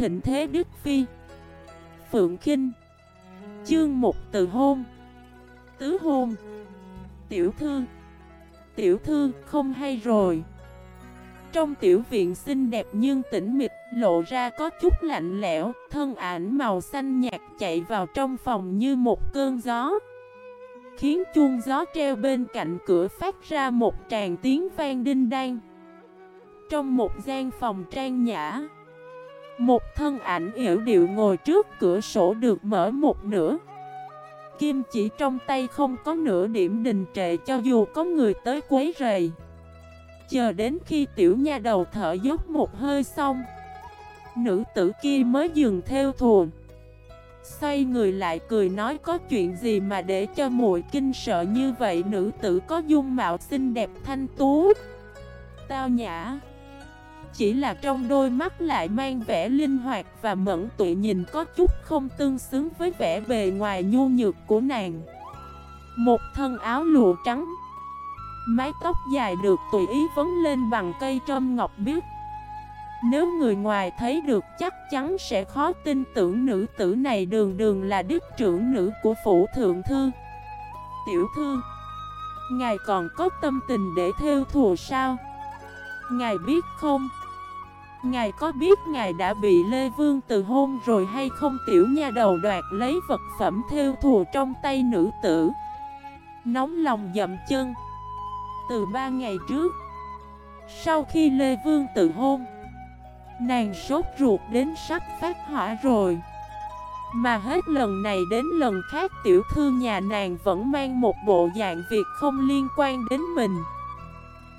thịnh thế Đức Phi. Phượng Kinh. Chương một từ hôn. Tứ hôn. Tiểu thư. Tiểu thư, không hay rồi. Trong tiểu viện xinh đẹp nhưng tĩnh mịch, Lộ ra có chút lạnh lẽo, Thân ảnh màu xanh nhạt chạy vào trong phòng như một cơn gió. Khiến chuông gió treo bên cạnh cửa phát ra một tràng tiếng vang đinh đan. Trong một gian phòng trang nhã một thân ảnh yểu điệu ngồi trước cửa sổ được mở một nửa. Kim chỉ trong tay không có nửa điểm đình trệ cho dù có người tới quấy rầy. Chờ đến khi tiểu nha đầu thở dốc một hơi xong, Nữ tử kia mới dừng theo thùn Xoay người lại cười nói có chuyện gì mà để cho muội kinh sợ như vậy, Nữ tử có dung mạo xinh đẹp thanh tú. Tao nhã. Chỉ là trong đôi mắt lại mang vẻ linh hoạt và mẫn tụy nhìn có chút không tương xứng với vẻ bề ngoài nhu nhược của nàng. Một thân áo lụa trắng, Mái tóc dài được tùy ý vấn lên bằng cây trâm ngọc biếc. Nếu người ngoài thấy được, chắc chắn sẽ khó tin tưởng nữ tử này đường đường là đức trưởng nữ của phủ thượng thư. Tiểu thư, Ngài còn có tâm tình để theo thù sao? Ngài biết không? Ngài có biết ngài đã bị Lê Vương từ hôn rồi hay không? Tiểu nha đầu đoạt lấy vật phẩm theo thù trong tay nữ tử. Nóng lòng dậm chân. Từ ba ngày trước, Sau khi Lê Vương từ hôn, Nàng sốt ruột đến sắp phát hỏa rồi. Mà hết lần này đến lần khác, tiểu thư nhà nàng vẫn mang một bộ dạng việc không liên quan đến mình.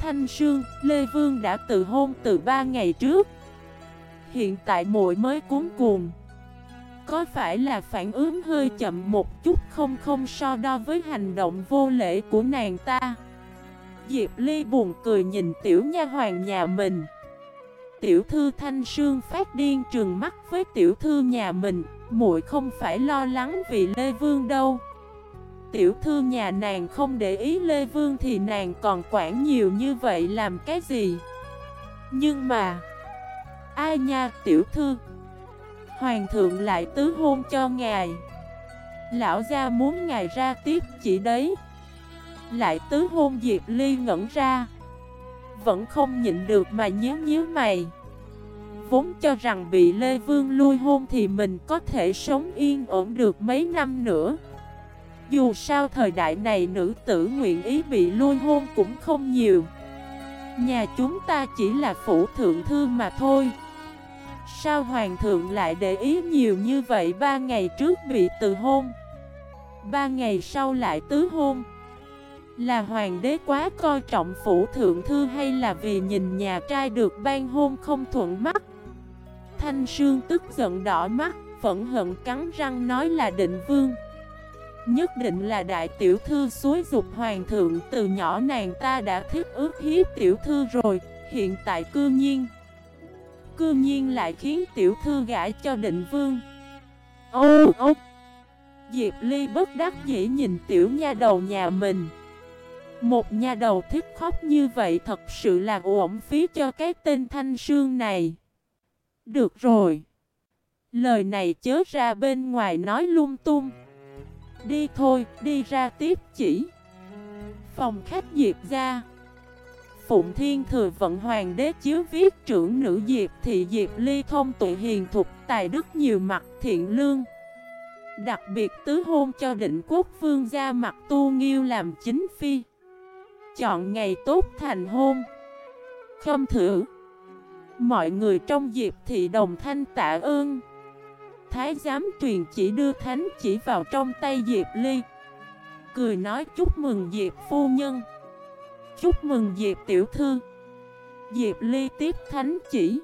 Thanh Sương, Lê Vương đã từ hôn từ ba ngày trước. Hiện tại muội mới cuốn cuồng. Có phải là phản ứng hơi chậm một chút không không so đo với hành động vô lễ của nàng ta? Diệp Ly buồn cười nhìn tiểu nha hoàng nhà mình. Tiểu thư Thanh Sương phát điên trừng mắt với tiểu thư nhà mình, muội không phải lo lắng vì Lê Vương đâu. Tiểu thư nhà nàng không để ý Lê Vương thì nàng còn quản nhiều như vậy làm cái gì? Nhưng mà, ai nha tiểu thư? Hoàng thượng lại tứ hôn cho ngài. Lão gia muốn ngài ra tiếp chỉ đấy. Lại tứ hôn Diệp Ly ngẩn ra. Vẫn không nhịn được mà nhíu nhíu mày Vốn cho rằng bị Lê Vương lui hôn thì mình có thể sống yên ổn được mấy năm nữa dù sao thời đại này nữ tử nguyện ý bị lôi hôn cũng không nhiều. Nhà chúng ta chỉ là phủ thượng thư mà thôi. Sao hoàng thượng lại để ý nhiều như vậy ba ngày trước bị từ hôn? Ba ngày sau lại tứ hôn? Là hoàng đế quá coi trọng phủ thượng thư hay là vì nhìn nhà trai được ban hôn không thuận mắt? Thanh Sương tức giận đỏ mắt, phẫn hận cắn răng nói là định vương. Nhất định là đại tiểu thư suối dục hoàng thượng, Từ nhỏ nàng ta đã thiết ước hiếp tiểu thư rồi, Hiện tại cư nhiên Cư nhiên lại khiến tiểu thư gã cho định vương Ô ô Diệp Ly bất đắc dĩ nhìn tiểu nha đầu nhà mình một nha đầu thích khóc như vậy thật sự là uổng phí cho cái tên Thanh Sương này. Được rồi. Lời này chớ ra bên ngoài nói lung tung. Đi thôi, đi ra tiếp chỉ. Phòng khách Diệp ra. Phụng Thiên Thừa Vận Hoàng đế chiếu viết trưởng nữ Diệp Thị Diệp Ly thông tụ hiền thục tài đức nhiều mặt thiện lương. Đặc biệt tứ hôn cho định quốc vương gia mặt tu nghiêu làm chính phi. Chọn ngày tốt thành hôn Khâm thử Mọi người trong dịp thị đồng thanh tạ ơn Thái giám truyền chỉ đưa thánh chỉ vào trong tay Diệp Ly. Cười nói, chúc mừng Diệp phu nhân. Chúc mừng Diệp tiểu thư. Diệp Ly tiếp thánh chỉ.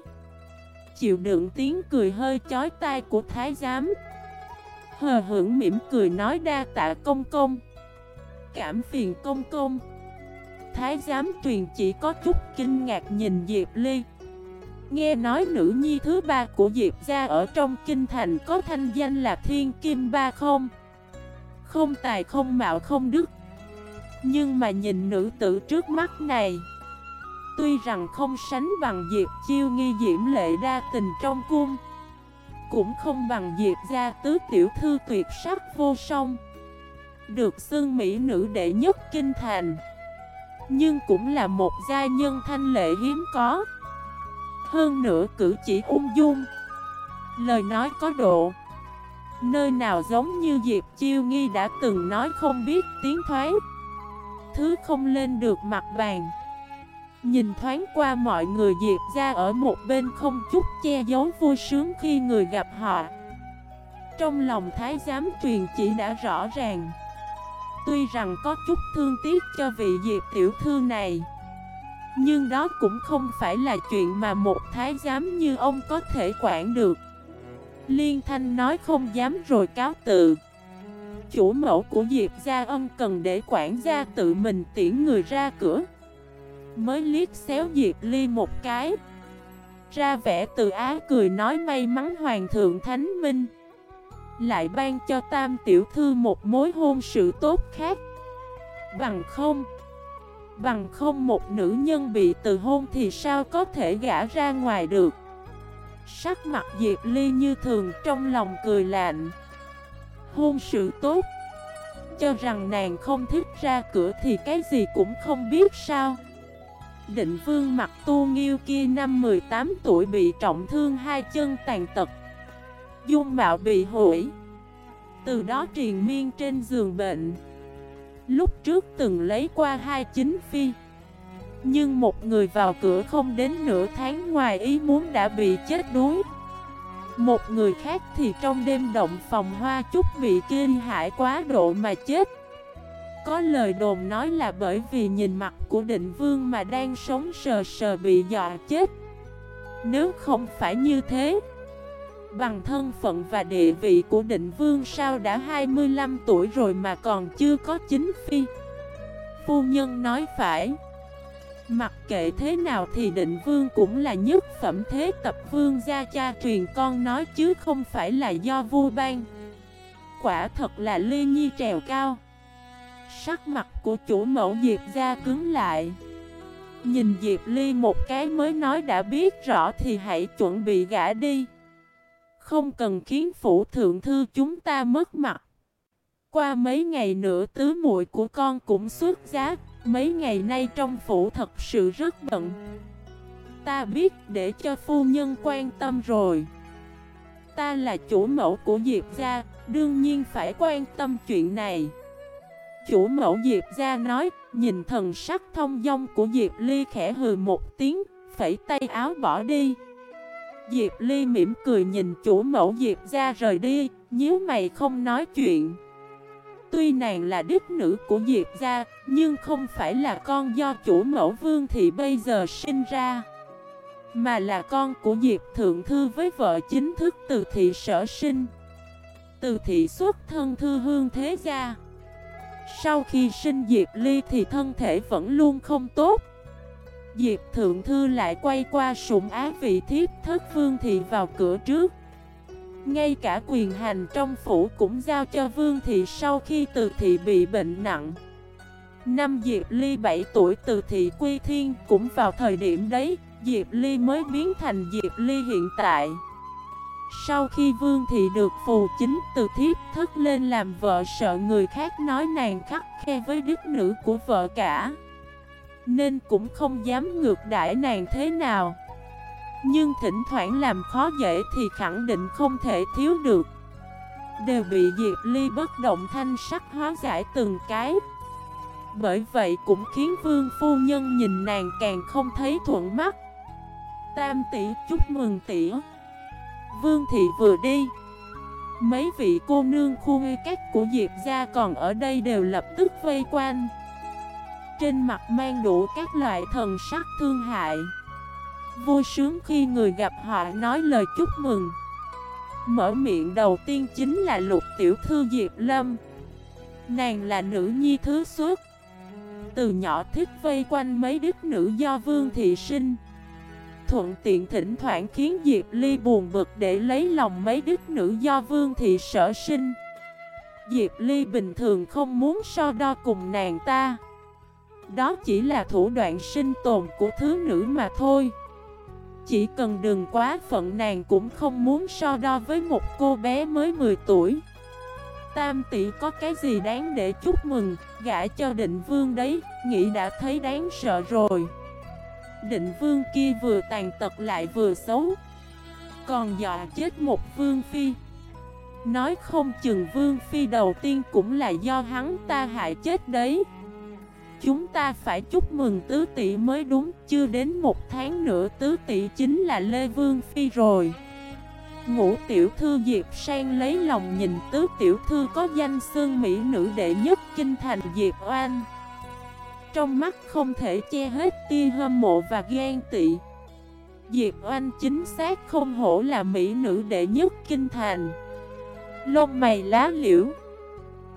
Chịu đựng tiếng cười hơi chói tai của thái giám. Hờ hững mỉm cười nói, đa tạ công công. Cảm phiền công công. Thái giám truyền chỉ có chút kinh ngạc nhìn Diệp Ly. Nghe nói nữ nhi thứ ba của Diệp gia ở trong kinh thành có thanh danh là Thiên Kim Ba không? Không tài, không mạo, không đức. Nhưng mà nhìn nữ tử trước mắt này, Tuy rằng không sánh bằng Diệp chiêu nghi diễm lệ đa tình trong cung, cũng không bằng Diệp gia tứ tiểu thư tuyệt sắc vô song, Được xưng mỹ nữ đệ nhất kinh thành, Nhưng cũng là một gia nhân thanh lệ hiếm có. Hơn nữa cử chỉ ung dung. Lời nói có độ. Nơi nào giống như Diệp Chiêu Nghi đã từng nói không biết tiếng thoái Thứ không lên được mặt bàn. Nhìn thoáng qua mọi người Diệp ra ở một bên không chút che giấu vui sướng khi người gặp họ. Trong lòng thái giám truyền chỉ đã rõ ràng. Tuy rằng có chút thương tiếc cho vị Diệp tiểu thư này nhưng đó cũng không phải là chuyện mà một thái giám như ông có thể quản được. Liên Thanh nói không dám rồi cáo tự Chủ mẫu của Diệp Gia Ân cần để quản gia tự mình tiễn người ra cửa. Mới liếc xéo Diệp Ly một cái. Ra vẻ từ á cười nói may mắn Hoàng thượng Thánh Minh. Lại ban cho Tam Tiểu Thư một mối hôn sự tốt khác. Bằng không Bằng không một nữ nhân bị từ hôn thì sao có thể gã ra ngoài được? Sắc mặt Diệp Ly như thường, trong lòng cười lạnh. Hôn sự tốt. Cho rằng nàng không thích ra cửa thì cái gì cũng không biết sao. Định vương mặt tu nghiêu kia năm 18 tuổi bị trọng thương hai chân tàn tật. Dung mạo bị hủy. Từ đó triền miên trên giường bệnh. Lúc trước từng lấy qua hai chính phi. Nhưng một người vào cửa không đến nửa tháng ngoài ý muốn đã bị chết đuối. Một người khác thì trong đêm động phòng hoa chút bị kinh hại quá độ mà chết. Có lời đồn nói là bởi vì nhìn mặt của định vương mà đang sống sờ sờ bị dọa chết. Nếu không phải như thế Bằng thân phận và địa vị của định vương sao đã 25 tuổi rồi mà còn chưa có chính phi. Phu nhân nói phải. Mặc kệ thế nào thì định vương cũng là nhất phẩm thế tập vương gia cha truyền con nói chứ không phải là do vua ban. Quả thật là ly nhi trèo cao. Sắc mặt của chủ mẫu Diệp ra cứng lại. Nhìn Diệp Ly một cái mới nói đã biết rõ thì hãy chuẩn bị gã đi. Không cần khiến phủ thượng thư chúng ta mất mặt. Qua mấy ngày nữa tứ muội của con cũng xuất giá Mấy ngày nay trong phủ thật sự rất bận. Ta biết để cho phu nhân quan tâm rồi. Ta là chủ mẫu của Diệp gia Đương nhiên phải quan tâm chuyện này. Chủ mẫu Diệp gia nói, nhìn thần sắc thông dong của Diệp Ly khẽ hừ một tiếng, phẩy tay áo bỏ đi. Diệp Ly mỉm cười nhìn chủ mẫu Diệp ra rời đi, nhíu mày không nói chuyện. Tuy nàng là đích nữ của Diệp gia, nhưng không phải là con do chủ mẫu Vương Thị bây giờ sinh ra. Mà là con của Diệp Thượng Thư với vợ chính thức từ thị sở sinh. Từ thị xuất thân thư hương thế gia. Sau khi sinh Diệp Ly thì thân thể vẫn luôn không tốt Diệp Thượng Thư lại quay qua sủng á vị thiếp thất vương thị vào cửa trước. Ngay cả quyền hành trong phủ cũng giao cho vương thị sau khi từ thị bị bệnh nặng. Năm Diệp Ly 7 tuổi từ thị quy thiên cũng vào thời điểm đấy, Diệp Ly mới biến thành Diệp Ly hiện tại. Sau khi Vương Thị được phù chính từ thiếp thức lên làm vợ, sợ người khác nói nàng khắc khe với đức nữ của vợ cả. Nên cũng không dám ngược đãi nàng thế nào. Nhưng thỉnh thoảng làm khó dễ thì khẳng định không thể thiếu được. Đều bị Diệp Ly bất động thanh sắc hóa giải từng cái. Bởi vậy cũng khiến Vương Phu Nhân nhìn nàng càng không thấy thuận mắt. Tam tỷ, chúc mừng tỷ. Vương thị vừa đi. Mấy vị cô nương khu ngây cách của Diệp gia còn ở đây đều lập tức vây quanh. Trên mặt mang đủ các loại thần sắc thương hại. Vui sướng khi người gặp họ nói lời chúc mừng. Mở miệng đầu tiên chính là lục tiểu thư Diệp Lâm. Nàng là nữ nhi thứ suốt. Từ nhỏ thích vây quanh mấy đích nữ do Vương Thị sinh. Thuận tiện thỉnh thoảng khiến Diệp Ly buồn bực để lấy lòng mấy đích nữ do Vương Thị sở sinh. Diệp Ly bình thường không muốn so đo cùng nàng ta. Đó chỉ là thủ đoạn sinh tồn của thứ nữ mà thôi. Chỉ cần đừng quá phận nàng cũng không muốn so đo với một cô bé mới 10 tuổi. Tam tỷ có cái gì đáng để chúc mừng? Gã cho định vương đấy, Nghĩ đã thấy đáng sợ rồi. Định vương kia vừa tàn tật lại vừa xấu. Còn dọa chết một vương phi. Nói không chừng vương phi đầu tiên cũng là do hắn ta hại chết đấy. Chúng ta phải chúc mừng tứ tỷ mới đúng, Chưa đến một tháng nữa tứ tỷ chính là Lê Vương Phi rồi. Ngũ tiểu thư Diệp Sang lấy lòng nhìn tứ tiểu thư có danh xương mỹ nữ đệ nhất kinh thành Diệp Oan. Trong mắt không thể che hết tia hâm mộ và ghen tị. Diệp Oanh chính xác không hổ là mỹ nữ đệ nhất kinh thành. Lông mày lá liễu,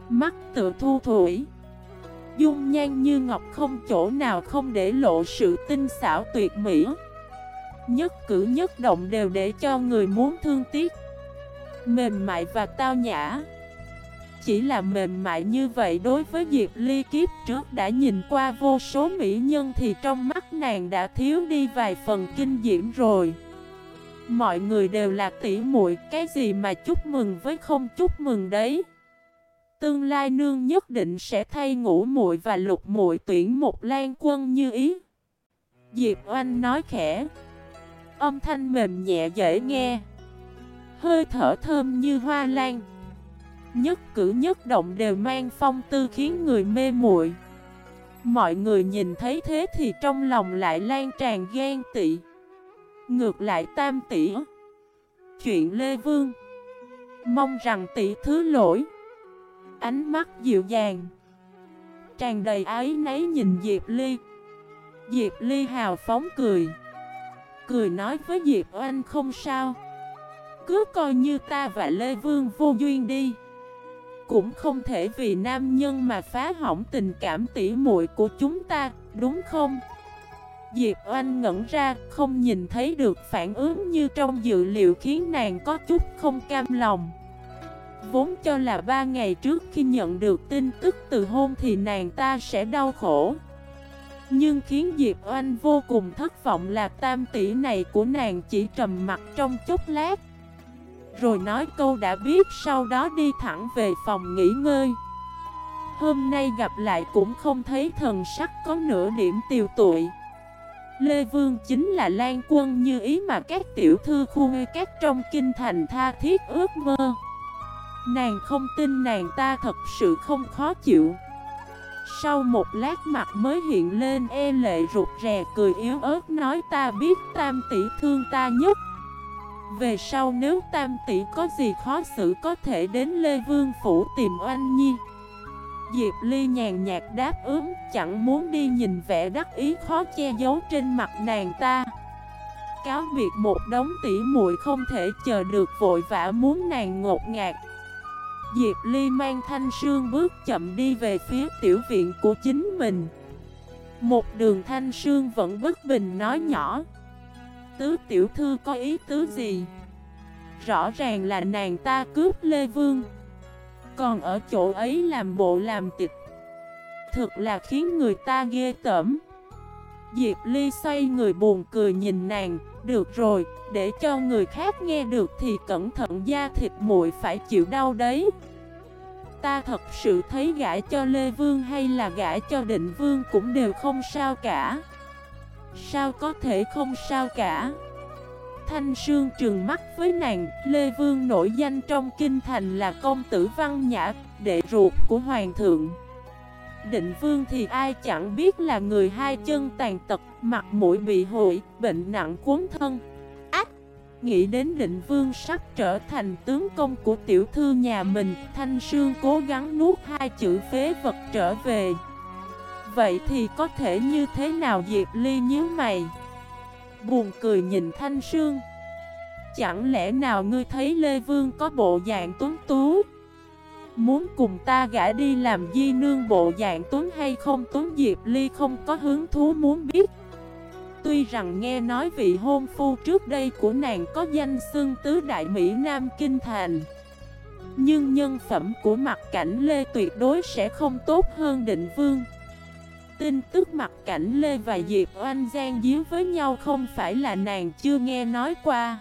Mắt tự thu thủy. Dung nhan như ngọc không chỗ nào không để lộ sự tinh xảo tuyệt mỹ. Nhất cử nhất động đều để cho người muốn thương tiếc. Mềm mại và tao nhã. Chỉ là mềm mại như vậy đối với Diệp Ly kiếp trước đã nhìn qua vô số mỹ nhân Thì trong mắt nàng đã thiếu đi vài phần kinh diễm rồi. Mọi người đều là tỷ muội, cái gì mà chúc mừng với không chúc mừng đấy. Tương lai nương nhất định sẽ thay ngũ muội và lục muội tuyển một lan quân như ý. Diệp Oanh nói khẽ. Âm thanh mềm nhẹ dễ nghe. Hơi thở thơm như hoa lan. Nhất cử nhất động đều mang phong tư khiến người mê muội. Mọi người nhìn thấy thế thì trong lòng lại lan tràn ghen tị. Ngược lại tam tỷ Chuyện Lê Vương Mong rằng tỷ thứ lỗi Ánh mắt dịu dàng. Tràn đầy ái nấy nhìn Diệp Ly. Diệp Ly hào phóng cười. Cười nói với Diệp Oanh không sao. Cứ coi như ta và Lê Vương vô duyên đi. Cũng không thể vì nam nhân mà phá hỏng tình cảm tỉ muội của chúng ta, đúng không? Diệp Oanh ngẩn ra, không nhìn thấy được phản ứng như trong dự liệu khiến nàng có chút không cam lòng. Vốn cho là ba ngày trước khi nhận được tin tức từ hôn thì nàng ta sẽ đau khổ. Nhưng khiến Diệp Oanh vô cùng thất vọng là tam tỷ này của nàng chỉ trầm mặt trong chốc lát. Rồi nói câu đã biết sau đó đi thẳng về phòng nghỉ ngơi. Hôm nay gặp lại cũng không thấy thần sắc có nửa điểm tiều tụi. Lê Vương chính là lan quân như ý mà các tiểu thư khu các trong kinh thành tha thiết ước mơ Nàng không tin nàng ta thật sự không khó chịu. Sau một lát mặt mới hiện lên e lệ rụt rè cười yếu ớt nói, ta biết tam tỷ thương ta nhất. Về sau nếu tam tỷ có gì khó xử có thể đến Lê Vương Phủ tìm oanh nhi. Diệp Ly nhàn nhạt đáp ứng Chẳng muốn đi nhìn vẻ đắc ý khó che giấu trên mặt nàng ta. Cáo biệt một đống tỉ muội không thể chờ được, vội vã muốn nàng ngột ngạt. Diệp Ly mang thanh sương bước chậm đi về phía tiểu viện của chính mình. Một đường thanh sương vẫn bất bình nói nhỏ. Tứ tiểu thư có ý tứ gì? Rõ ràng là nàng ta cướp Lê Vương, còn ở chỗ ấy làm bộ làm tịch. Thực là khiến người ta ghê tởm. Diệp Ly xoay người buồn cười nhìn nàng. Được rồi, để cho người khác nghe được thì cẩn thận da thịt muội phải chịu đau đấy. Ta thật sự thấy gã cho Lê Vương hay là gã cho Định Vương cũng đều không sao cả. Sao có thể không sao cả? Thanh Sương trừng mắt với nàng, Lê Vương nổi danh trong kinh thành là công tử văn nhã, đệ ruột của hoàng thượng. Định Vương thì ai chẳng biết là người hai chân tàn tật, mặt mũi bị hội, bệnh nặng cuốn thân. Ách! Nghĩ đến định Vương sắp trở thành tướng công của tiểu thư nhà mình, Thanh Sương cố gắng nuốt hai chữ phế vật trở về. Vậy thì có thể như thế nào Diệp Ly nhíu mày? Buồn cười nhìn Thanh Sương Chẳng lẽ nào ngươi thấy Lê Vương có bộ dạng tuấn tú Muốn cùng ta gã đi làm di nương bộ dạng tuấn hay không? Tuấn Diệp Ly không có hứng thú muốn biết. Tuy rằng nghe nói vị hôn phu trước đây của nàng có danh xưng tứ đại Mỹ Nam Kinh Thành, Nhưng nhân phẩm của mặt cảnh Lê tuyệt đối sẽ không tốt hơn định vương. Tin tức mặt cảnh Lê và Diệp Oanh giang díu với nhau không phải là nàng chưa nghe nói qua.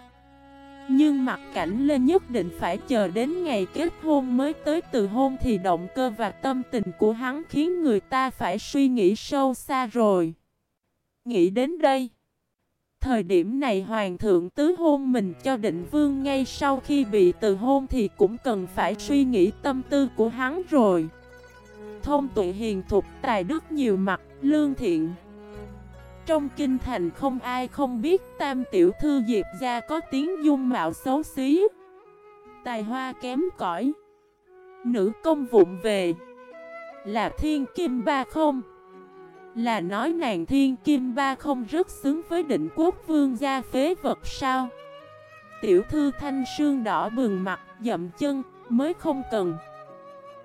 Nhưng mặt cảnh Lê nhất định phải chờ đến ngày kết hôn mới tới từ hôn thì động cơ và tâm tình của hắn khiến người ta phải suy nghĩ sâu xa rồi. Nghĩ đến đây. Thời điểm này hoàng thượng tứ hôn mình cho định vương ngay sau khi bị từ hôn thì cũng cần phải suy nghĩ tâm tư của hắn rồi. Thông tuệ hiền thục tài đức nhiều mặt, lương thiện. Trong kinh thành không ai không biết tam tiểu thư Diệp gia có tiếng dung mạo xấu xí. Tài hoa kém cỏi. Nữ công vụng về. Là thiên kim ba không? Là nói nàng thiên kim ba không rất xứng với định quốc vương gia phế vật sao Tiểu thư thanh sương đỏ bừng mặt, dậm chân, mới không cần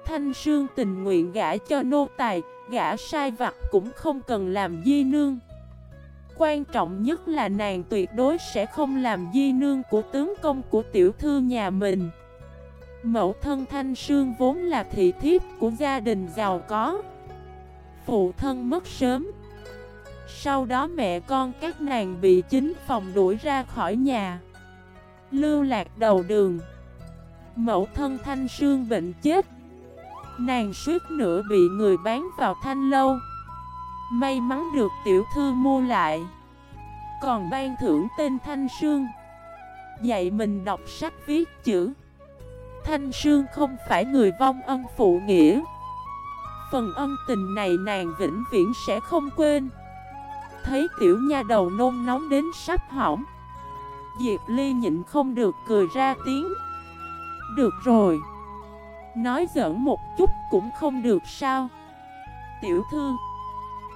Thanh sương tình nguyện gả cho nô tài, Gả sai vặt cũng không cần làm di nương Quan trọng nhất là nàng tuyệt đối sẽ không làm di nương của tướng công của tiểu thư nhà mình. Mẫu thân Thanh Sương vốn là thị thiếp của gia đình giàu có. Phụ thân mất sớm. Sau đó mẹ con các nàng bị chính phòng đuổi ra khỏi nhà. Lưu lạc đầu đường. Mẫu thân thanh sương bệnh chết. Nàng suýt nữa bị người bán vào thanh lâu. May mắn được tiểu thư mua lại. Còn ban thưởng tên Thanh Sương. Dạy mình đọc sách viết chữ. Thanh Sương không phải người vong ân phụ nghĩa. Phần ân tình này nàng vĩnh viễn sẽ không quên. Thấy tiểu nha đầu nôn nóng đến sắp hỏng. Diệp Ly nhịn không được cười ra tiếng. Được rồi. Nói giỡn một chút cũng không được sao. Tiểu thư